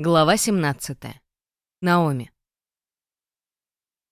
Глава 17. Наоми.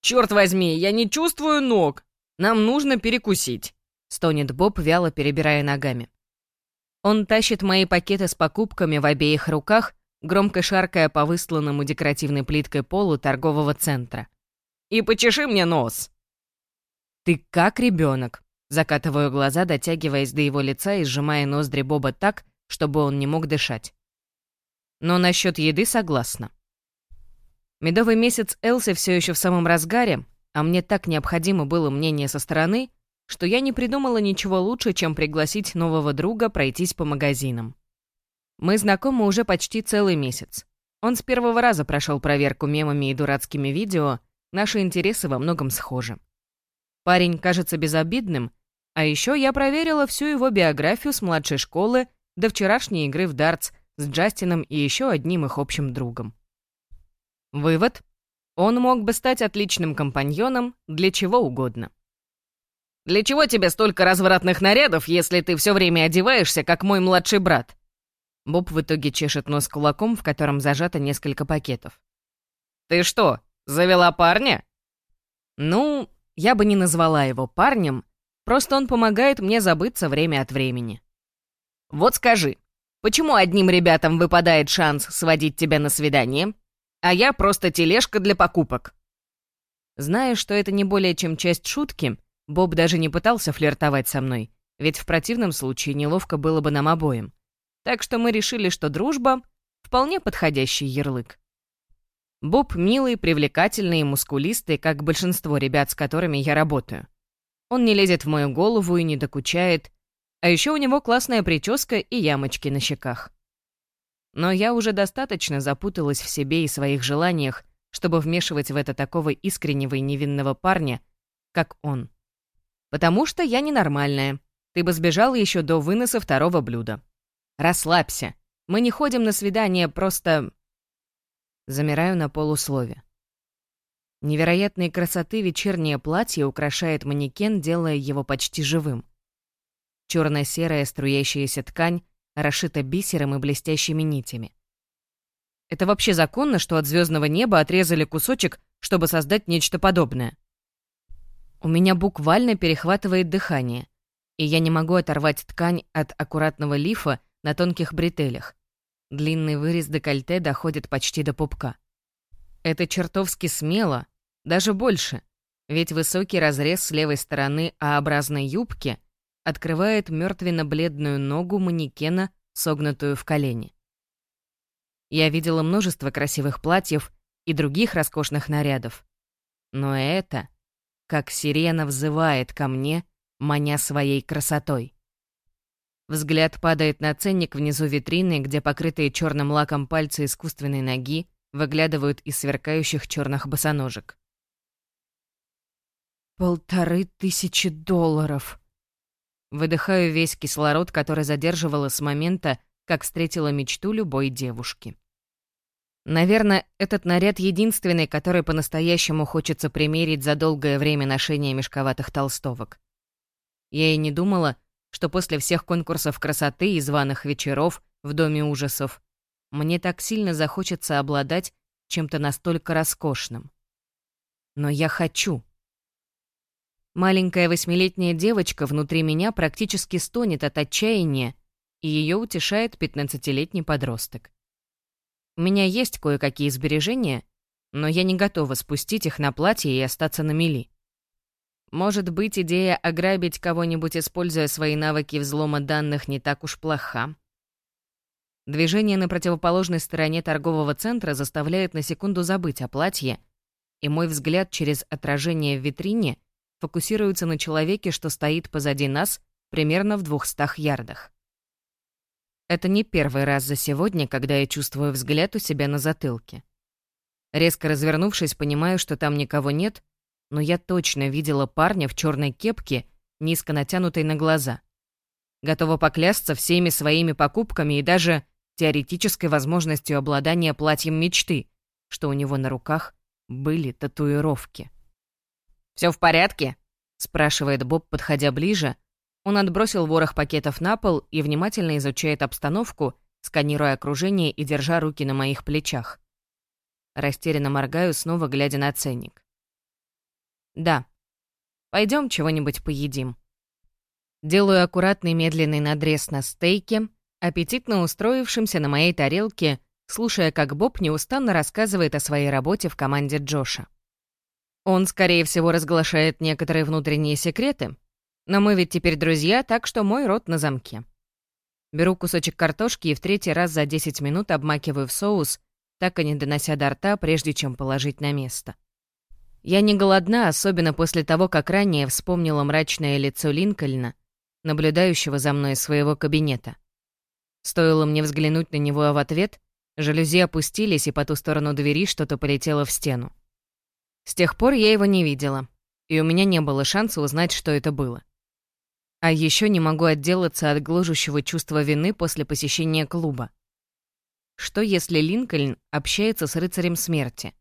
«Черт возьми, я не чувствую ног! Нам нужно перекусить!» — стонет Боб, вяло перебирая ногами. Он тащит мои пакеты с покупками в обеих руках, громко шаркая по высланному декоративной плиткой полу торгового центра. «И почеши мне нос!» «Ты как ребенок!» Закатываю глаза, дотягиваясь до его лица и сжимая ноздри Боба так, чтобы он не мог дышать но насчет еды согласна. Медовый месяц Элси все еще в самом разгаре, а мне так необходимо было мнение со стороны, что я не придумала ничего лучше, чем пригласить нового друга пройтись по магазинам. Мы знакомы уже почти целый месяц. Он с первого раза прошел проверку мемами и дурацкими видео, наши интересы во многом схожи. Парень кажется безобидным, а еще я проверила всю его биографию с младшей школы до вчерашней игры в дартс с Джастином и еще одним их общим другом. Вывод. Он мог бы стать отличным компаньоном для чего угодно. «Для чего тебе столько развратных нарядов, если ты все время одеваешься, как мой младший брат?» Боб в итоге чешет нос кулаком, в котором зажато несколько пакетов. «Ты что, завела парня?» «Ну, я бы не назвала его парнем, просто он помогает мне забыться время от времени». «Вот скажи, Почему одним ребятам выпадает шанс сводить тебя на свидание, а я просто тележка для покупок?» Зная, что это не более чем часть шутки, Боб даже не пытался флиртовать со мной, ведь в противном случае неловко было бы нам обоим. Так что мы решили, что дружба — вполне подходящий ярлык. Боб милый, привлекательный и мускулистый, как большинство ребят, с которыми я работаю. Он не лезет в мою голову и не докучает, а еще у него классная прическа и ямочки на щеках. Но я уже достаточно запуталась в себе и своих желаниях, чтобы вмешивать в это такого искреннего и невинного парня, как он. Потому что я ненормальная. Ты бы сбежала еще до выноса второго блюда. Расслабься. Мы не ходим на свидание, просто... Замираю на полуслове. Невероятной красоты вечернее платье украшает манекен, делая его почти живым. Черно-серая струящаяся ткань расшита бисером и блестящими нитями. Это вообще законно, что от звездного неба отрезали кусочек, чтобы создать нечто подобное? У меня буквально перехватывает дыхание, и я не могу оторвать ткань от аккуратного лифа на тонких бретелях. Длинный вырез декольте доходит почти до пупка. Это чертовски смело, даже больше, ведь высокий разрез с левой стороны А-образной юбки открывает мертвенно-бледную ногу манекена, согнутую в колени. Я видела множество красивых платьев и других роскошных нарядов. Но это, как сирена взывает ко мне, маня своей красотой. Взгляд падает на ценник внизу витрины, где покрытые черным лаком пальцы искусственной ноги выглядывают из сверкающих черных босоножек. «Полторы тысячи долларов!» Выдыхаю весь кислород, который задерживала с момента, как встретила мечту любой девушки. Наверное, этот наряд единственный, который по-настоящему хочется примерить за долгое время ношения мешковатых толстовок. Я и не думала, что после всех конкурсов красоты и званых вечеров в Доме ужасов мне так сильно захочется обладать чем-то настолько роскошным. Но я хочу. Маленькая восьмилетняя девочка внутри меня практически стонет от отчаяния, и ее утешает пятнадцатилетний подросток. У меня есть кое-какие сбережения, но я не готова спустить их на платье и остаться на мели. Может быть, идея ограбить кого-нибудь, используя свои навыки взлома данных, не так уж плоха. Движение на противоположной стороне торгового центра заставляет на секунду забыть о платье, и мой взгляд через отражение в витрине — фокусируется на человеке, что стоит позади нас, примерно в двухстах ярдах. Это не первый раз за сегодня, когда я чувствую взгляд у себя на затылке. Резко развернувшись, понимаю, что там никого нет, но я точно видела парня в черной кепке, низко натянутой на глаза. Готова поклясться всеми своими покупками и даже теоретической возможностью обладания платьем мечты, что у него на руках были татуировки. Все в порядке?» — спрашивает Боб, подходя ближе. Он отбросил ворох пакетов на пол и внимательно изучает обстановку, сканируя окружение и держа руки на моих плечах. Растерянно моргаю, снова глядя на ценник. «Да. Пойдем чего-нибудь поедим». Делаю аккуратный медленный надрез на стейке, аппетитно устроившимся на моей тарелке, слушая, как Боб неустанно рассказывает о своей работе в команде Джоша. Он, скорее всего, разглашает некоторые внутренние секреты, но мы ведь теперь друзья, так что мой рот на замке. Беру кусочек картошки и в третий раз за 10 минут обмакиваю в соус, так и не донося до рта, прежде чем положить на место. Я не голодна, особенно после того, как ранее вспомнила мрачное лицо Линкольна, наблюдающего за мной из своего кабинета. Стоило мне взглянуть на него а в ответ, жалюзи опустились, и по ту сторону двери что-то полетело в стену. С тех пор я его не видела, и у меня не было шанса узнать, что это было. А еще не могу отделаться от гложущего чувства вины после посещения клуба. Что если Линкольн общается с рыцарем смерти?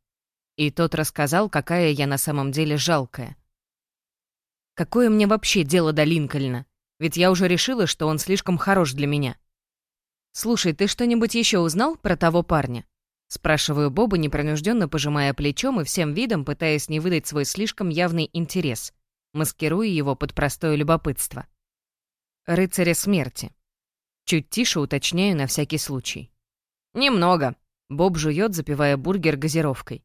И тот рассказал, какая я на самом деле жалкая. Какое мне вообще дело до Линкольна? Ведь я уже решила, что он слишком хорош для меня. «Слушай, ты что-нибудь еще узнал про того парня?» Спрашиваю Боба, непринужденно пожимая плечом и всем видом пытаясь не выдать свой слишком явный интерес маскируя его под простое любопытство. «Рыцаря смерти». Чуть тише уточняю на всякий случай. «Немного», — Боб жует, запивая бургер газировкой.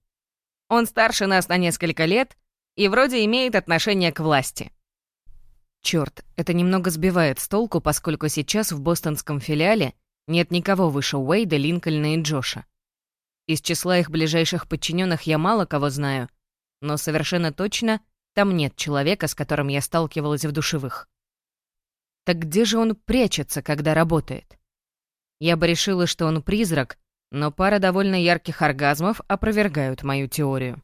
«Он старше нас на несколько лет и вроде имеет отношение к власти». Черт, это немного сбивает с толку, поскольку сейчас в бостонском филиале нет никого выше Уэйда, Линкольна и Джоша. Из числа их ближайших подчиненных я мало кого знаю, но совершенно точно там нет человека, с которым я сталкивалась в душевых. Так где же он прячется, когда работает? Я бы решила, что он призрак, но пара довольно ярких оргазмов опровергают мою теорию.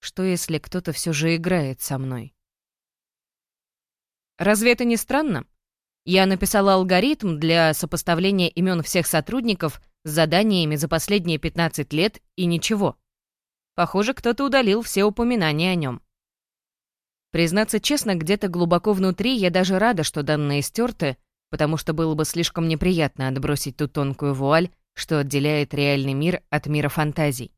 Что если кто-то все же играет со мной? Разве это не странно? Я написала алгоритм для сопоставления имен всех сотрудников с заданиями за последние 15 лет и ничего. Похоже, кто-то удалил все упоминания о нем. Признаться честно, где-то глубоко внутри я даже рада, что данные стерты, потому что было бы слишком неприятно отбросить ту тонкую вуаль, что отделяет реальный мир от мира фантазий.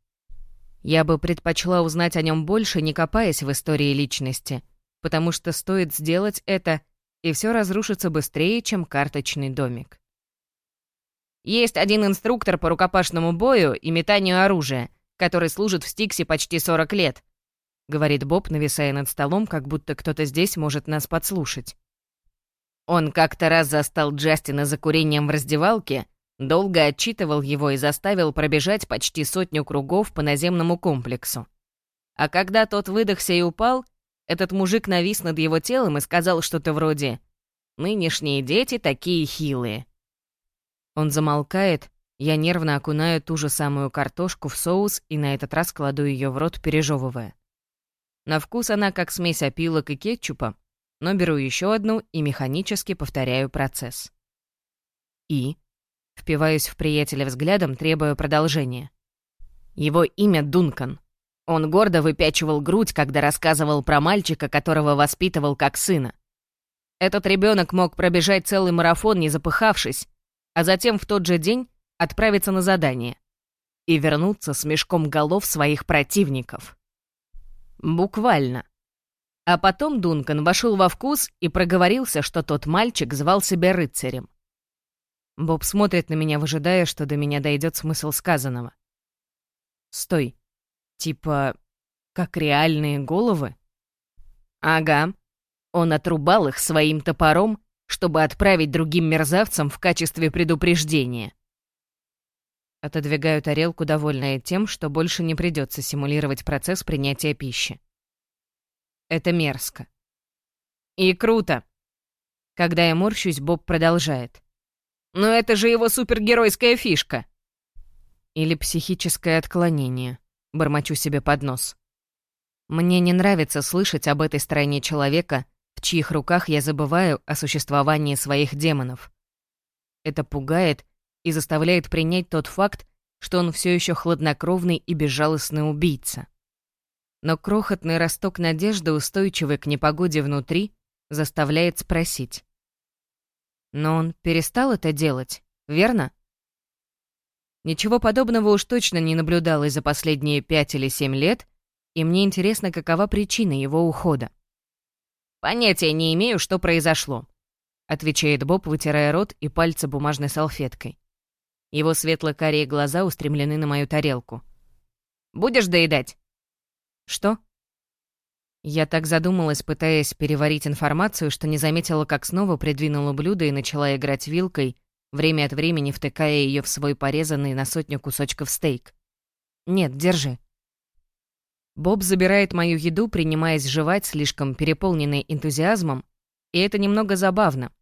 Я бы предпочла узнать о нем больше, не копаясь в истории личности, потому что стоит сделать это, и все разрушится быстрее, чем карточный домик. Есть один инструктор по рукопашному бою и метанию оружия, который служит в Стиксе почти 40 лет, говорит Боб, нависая над столом, как будто кто-то здесь может нас подслушать. Он как-то раз застал Джастина за курением в раздевалке, долго отчитывал его и заставил пробежать почти сотню кругов по наземному комплексу. А когда тот выдохся и упал, этот мужик навис над его телом и сказал что-то вроде «Нынешние дети такие хилые». Он замолкает, я нервно окунаю ту же самую картошку в соус и на этот раз кладу ее в рот, пережевывая. На вкус она как смесь опилок и кетчупа, но беру еще одну и механически повторяю процесс. И, впиваюсь в приятеля взглядом, требуя продолжения. Его имя Дункан. Он гордо выпячивал грудь, когда рассказывал про мальчика, которого воспитывал как сына. Этот ребенок мог пробежать целый марафон, не запыхавшись, а затем в тот же день отправиться на задание и вернуться с мешком голов своих противников. Буквально. А потом Дункан вошел во вкус и проговорился, что тот мальчик звал себя рыцарем. Боб смотрит на меня, выжидая, что до меня дойдет смысл сказанного. «Стой. Типа, как реальные головы?» «Ага. Он отрубал их своим топором, чтобы отправить другим мерзавцам в качестве предупреждения. Отодвигаю тарелку, довольная тем, что больше не придется симулировать процесс принятия пищи. Это мерзко. И круто. Когда я морщусь, Боб продолжает. Но это же его супергеройская фишка. Или психическое отклонение. Бормочу себе под нос. Мне не нравится слышать об этой стороне человека, в чьих руках я забываю о существовании своих демонов. Это пугает и заставляет принять тот факт, что он все еще хладнокровный и безжалостный убийца. Но крохотный росток надежды, устойчивый к непогоде внутри, заставляет спросить. Но он перестал это делать, верно? Ничего подобного уж точно не наблюдалось за последние пять или семь лет, и мне интересно, какова причина его ухода. «Понятия не имею, что произошло», — отвечает Боб, вытирая рот и пальцы бумажной салфеткой. Его светло-карие глаза устремлены на мою тарелку. «Будешь доедать?» «Что?» Я так задумалась, пытаясь переварить информацию, что не заметила, как снова придвинула блюдо и начала играть вилкой, время от времени втыкая ее в свой порезанный на сотню кусочков стейк. «Нет, держи». Боб забирает мою еду, принимаясь жевать, слишком переполненный энтузиазмом, и это немного забавно.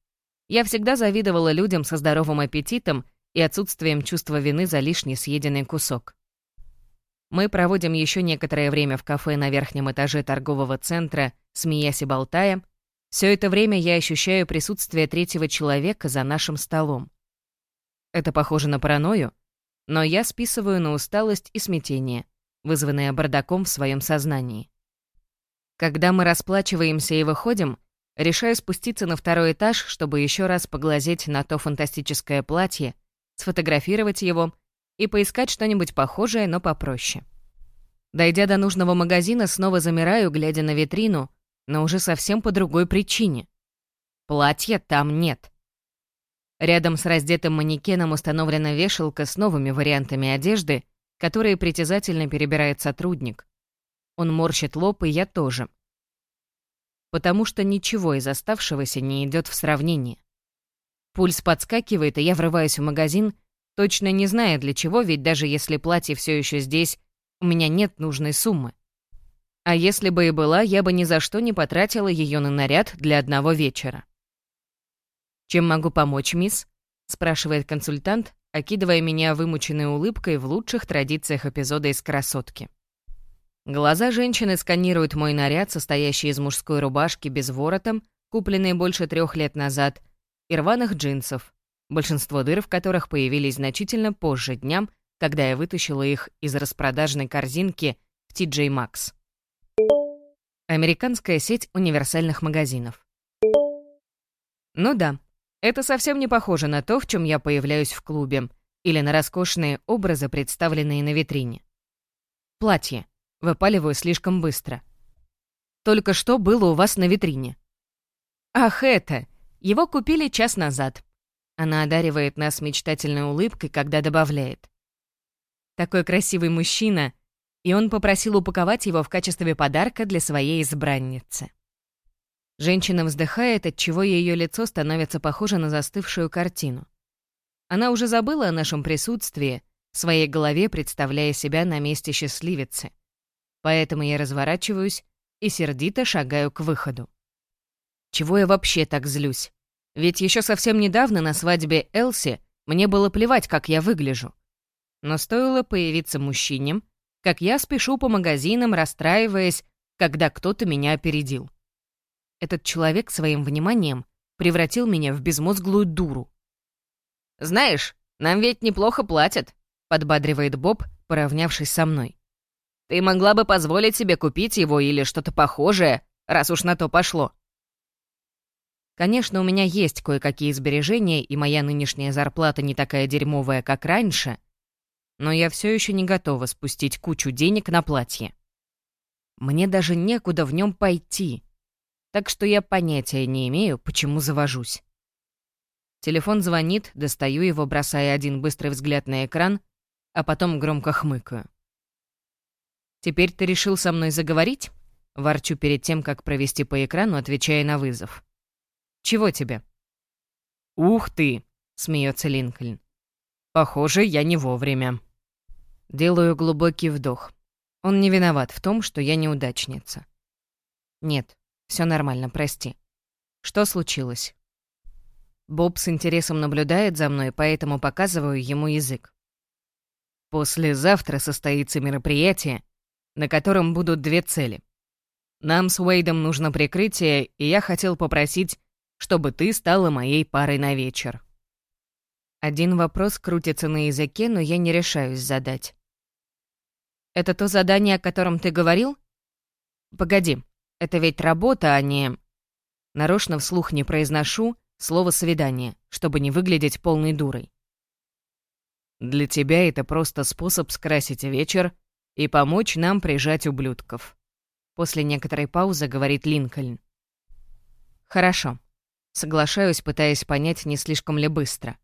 Я всегда завидовала людям со здоровым аппетитом и отсутствием чувства вины за лишний съеденный кусок. Мы проводим еще некоторое время в кафе на верхнем этаже торгового центра, смеясь и болтая. Все это время я ощущаю присутствие третьего человека за нашим столом. Это похоже на паранойю, но я списываю на усталость и смятение, вызванное бардаком в своем сознании. Когда мы расплачиваемся и выходим, решаю спуститься на второй этаж, чтобы еще раз поглазеть на то фантастическое платье, сфотографировать его и поискать что-нибудь похожее, но попроще. Дойдя до нужного магазина, снова замираю, глядя на витрину, но уже совсем по другой причине. Платья там нет. Рядом с раздетым манекеном установлена вешалка с новыми вариантами одежды, которые притязательно перебирает сотрудник. Он морщит лоб, и я тоже. Потому что ничего из оставшегося не идет в сравнение. Пульс подскакивает, и я врываюсь в магазин, точно не зная для чего, ведь даже если платье все еще здесь, у меня нет нужной суммы. А если бы и была, я бы ни за что не потратила ее на наряд для одного вечера. «Чем могу помочь, мисс?» — спрашивает консультант, окидывая меня вымученной улыбкой в лучших традициях эпизода из «Красотки». Глаза женщины сканируют мой наряд, состоящий из мужской рубашки без воротом, купленной больше трех лет назад, и рваных джинсов, большинство дыр в которых появились значительно позже дням, когда я вытащила их из распродажной корзинки в TJ Maxx. Американская сеть универсальных магазинов. Ну да, это совсем не похоже на то, в чем я появляюсь в клубе, или на роскошные образы, представленные на витрине. Платье. Выпаливаю слишком быстро. Только что было у вас на витрине? Ах, это! Его купили час назад. Она одаривает нас мечтательной улыбкой, когда добавляет. Такой красивый мужчина, и он попросил упаковать его в качестве подарка для своей избранницы. Женщина вздыхает, отчего ее лицо становится похоже на застывшую картину. Она уже забыла о нашем присутствии, в своей голове представляя себя на месте счастливицы. Поэтому я разворачиваюсь и сердито шагаю к выходу. Чего я вообще так злюсь? Ведь еще совсем недавно на свадьбе Элси мне было плевать, как я выгляжу. Но стоило появиться мужчине, как я спешу по магазинам, расстраиваясь, когда кто-то меня опередил. Этот человек своим вниманием превратил меня в безмозглую дуру. «Знаешь, нам ведь неплохо платят», — подбадривает Боб, поравнявшись со мной. «Ты могла бы позволить себе купить его или что-то похожее, раз уж на то пошло». Конечно, у меня есть кое-какие сбережения, и моя нынешняя зарплата не такая дерьмовая, как раньше, но я все еще не готова спустить кучу денег на платье. Мне даже некуда в нем пойти так что я понятия не имею, почему завожусь. Телефон звонит, достаю его, бросая один быстрый взгляд на экран, а потом громко хмыкаю. «Теперь ты решил со мной заговорить?» Ворчу перед тем, как провести по экрану, отвечая на вызов. «Чего тебе?» «Ух ты!» — смеется Линкольн. «Похоже, я не вовремя». Делаю глубокий вдох. Он не виноват в том, что я неудачница. Нет, все нормально, прости. Что случилось? Боб с интересом наблюдает за мной, поэтому показываю ему язык. Послезавтра состоится мероприятие, на котором будут две цели. Нам с Уэйдом нужно прикрытие, и я хотел попросить, чтобы ты стала моей парой на вечер. Один вопрос крутится на языке, но я не решаюсь задать. «Это то задание, о котором ты говорил?» «Погоди, это ведь работа, а не... Нарочно вслух не произношу слово «свидание», чтобы не выглядеть полной дурой. Для тебя это просто способ скрасить вечер и помочь нам прижать ублюдков. После некоторой паузы говорит Линкольн. Хорошо. Соглашаюсь, пытаясь понять, не слишком ли быстро.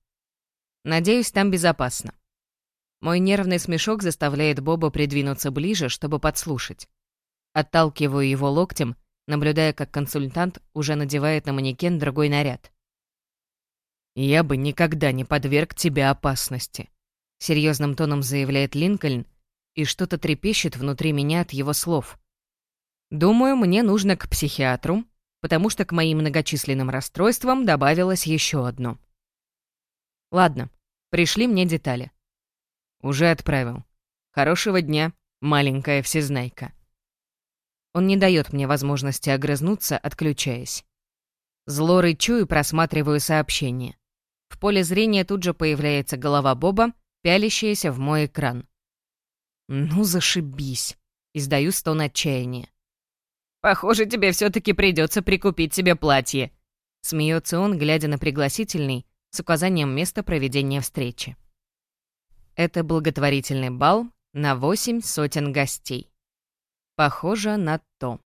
Надеюсь, там безопасно. Мой нервный смешок заставляет Боба придвинуться ближе, чтобы подслушать. Отталкиваю его локтем, наблюдая, как консультант уже надевает на манекен другой наряд. «Я бы никогда не подверг тебя опасности», — серьезным тоном заявляет Линкольн, и что-то трепещет внутри меня от его слов. Думаю, мне нужно к психиатру, потому что к моим многочисленным расстройствам добавилось еще одно. Ладно, пришли мне детали. Уже отправил. Хорошего дня, маленькая всезнайка. Он не дает мне возможности огрызнуться, отключаясь. Зло рычу и просматриваю сообщение. В поле зрения тут же появляется голова Боба, пялящаяся в мой экран. «Ну, зашибись!» — издаю стон отчаяния. «Похоже, тебе все таки придется прикупить себе платье», — смеется он, глядя на пригласительный с указанием места проведения встречи. Это благотворительный бал на восемь сотен гостей. Похоже на то.